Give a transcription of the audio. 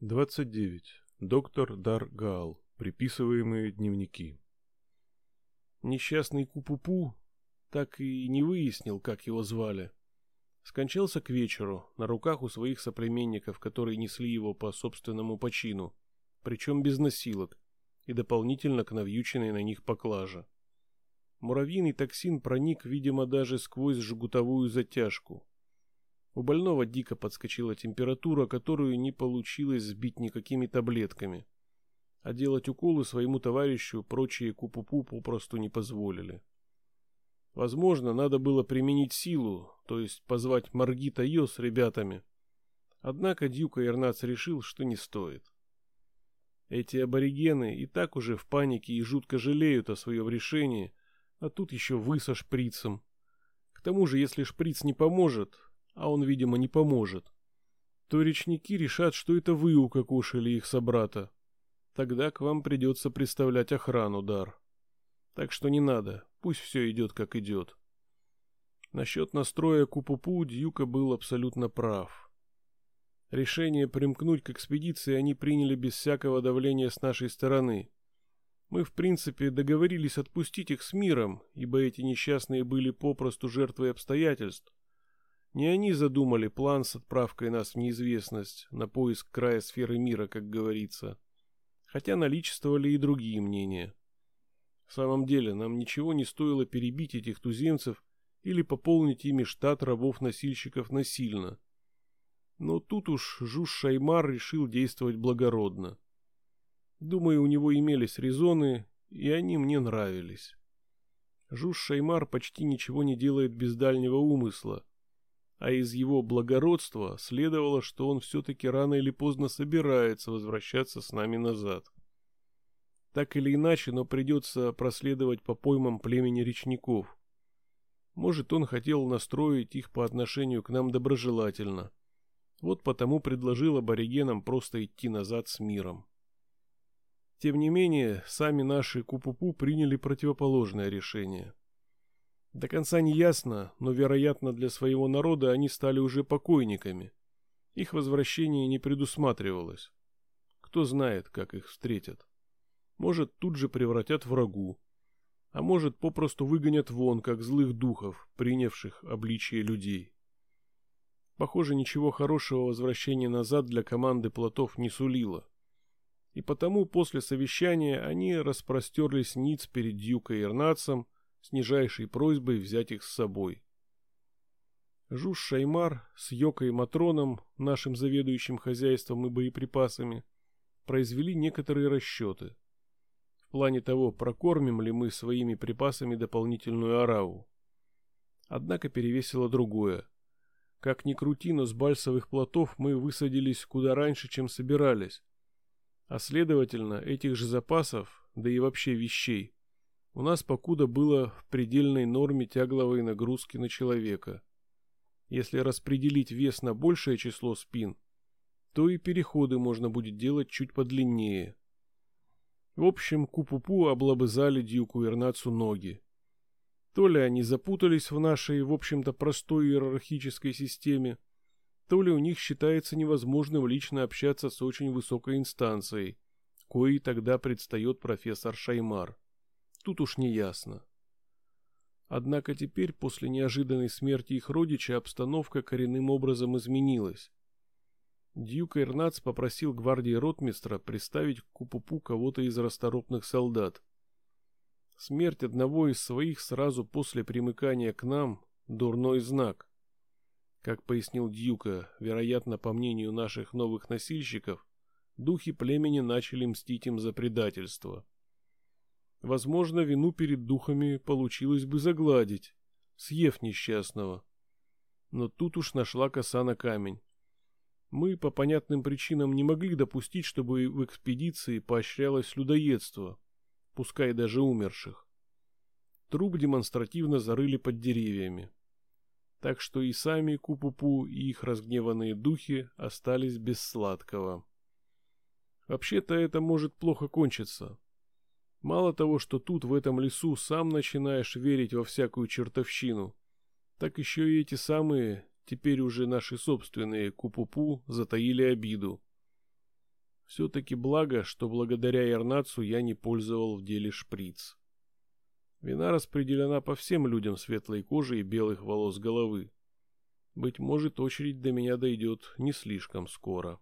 29. Доктор Дар Гаал. Приписываемые дневники. Несчастный Купупу так и не выяснил, как его звали. Скончался к вечеру на руках у своих соплеменников, которые несли его по собственному почину, причем без носилок и дополнительно к навьюченной на них поклаже. Муравьиный токсин проник, видимо, даже сквозь жгутовую затяжку. У больного дико подскочила температура, которую не получилось сбить никакими таблетками. А делать уколы своему товарищу прочие купупу попросту не позволили. Возможно, надо было применить силу, то есть позвать Маргита Йо с ребятами. Однако Дюка Ирнац решил, что не стоит. Эти аборигены и так уже в панике и жутко жалеют о своем решении, а тут еще вы со шприцем. К тому же, если шприц не поможет, а он, видимо, не поможет, то речники решат, что это вы укокошили их собрата. Тогда к вам придется представлять охрану, Дар. Так что не надо, пусть все идет как идет. Насчет настроя Купупу Дьюка был абсолютно прав. Решение примкнуть к экспедиции они приняли без всякого давления с нашей стороны. Мы, в принципе, договорились отпустить их с миром, ибо эти несчастные были попросту жертвой обстоятельств, не они задумали план с отправкой нас в неизвестность, на поиск края сферы мира, как говорится. Хотя наличествовали и другие мнения. В самом деле, нам ничего не стоило перебить этих туземцев или пополнить ими штат рабов-носильщиков насильно. Но тут уж Жуж Шаймар решил действовать благородно. Думаю, у него имелись резоны, и они мне нравились. Жуж Шаймар почти ничего не делает без дальнего умысла, а из его благородства следовало, что он все-таки рано или поздно собирается возвращаться с нами назад. Так или иначе, но придется проследовать по поймам племени речников. Может, он хотел настроить их по отношению к нам доброжелательно. Вот потому предложил аборигенам просто идти назад с миром. Тем не менее, сами наши Купупу приняли противоположное решение – до конца не ясно, но, вероятно, для своего народа они стали уже покойниками. Их возвращение не предусматривалось. Кто знает, как их встретят. Может, тут же превратят в врагу. А может, попросту выгонят вон, как злых духов, принявших обличие людей. Похоже, ничего хорошего возвращение назад для команды плотов не сулило. И потому после совещания они распростерлись ниц перед Дьюкой Ирнацем, с нижайшей просьбой взять их с собой. Жуж Шаймар с Йокой Матроном, нашим заведующим хозяйством и боеприпасами, произвели некоторые расчеты. В плане того, прокормим ли мы своими припасами дополнительную ораву. Однако перевесило другое. Как ни крути, но с бальсовых плотов мы высадились куда раньше, чем собирались. А следовательно, этих же запасов, да и вообще вещей, у нас покуда было в предельной норме тягловой нагрузки на человека. Если распределить вес на большее число спин, то и переходы можно будет делать чуть подлиннее. В общем, Купупу облобызали Дьюку Ирнацу ноги. То ли они запутались в нашей, в общем-то, простой иерархической системе, то ли у них считается невозможным лично общаться с очень высокой инстанцией, коей тогда предстает профессор Шаймар. Тут уж не ясно. Однако теперь, после неожиданной смерти их родича, обстановка коренным образом изменилась. Дьюк Эрнац попросил гвардии ротмистра приставить к Купупу кого-то из расторопных солдат. Смерть одного из своих сразу после примыкания к нам – дурной знак. Как пояснил Дьюка, вероятно, по мнению наших новых носильщиков, духи племени начали мстить им за предательство. Возможно, вину перед духами получилось бы загладить, съев несчастного. Но тут уж нашла коса на камень. Мы по понятным причинам не могли допустить, чтобы в экспедиции поощрялось людоедство, пускай даже умерших. Труп демонстративно зарыли под деревьями. Так что и сами Купупу и их разгневанные духи остались без сладкого. Вообще-то это может плохо кончиться. Мало того, что тут, в этом лесу, сам начинаешь верить во всякую чертовщину, так еще и эти самые, теперь уже наши собственные Купупу, затаили обиду. Все-таки благо, что благодаря Ирнацу я не пользовал в деле шприц. Вина распределена по всем людям светлой кожи и белых волос головы. Быть может, очередь до меня дойдет не слишком скоро.